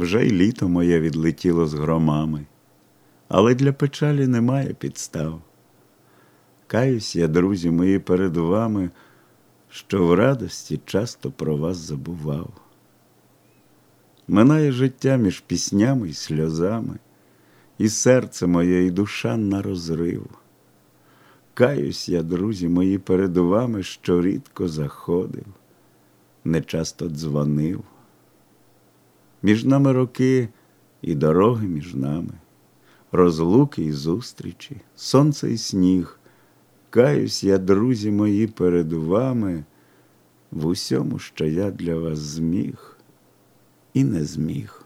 Вже й літо моє відлетіло з громами, але для печалі немає підстав. Каюсь я, друзі мої, перед вами, що в радості часто про вас забував. Минає життя між піснями й сльозами, і серце моє, і душа на розрив. Каюсь я, друзі мої, перед вами, що рідко заходив, не часто дзвонив. Між нами роки і дороги між нами, розлуки і зустрічі, сонце і сніг. Каюсь я, друзі мої, перед вами, в усьому, що я для вас зміг і не зміг.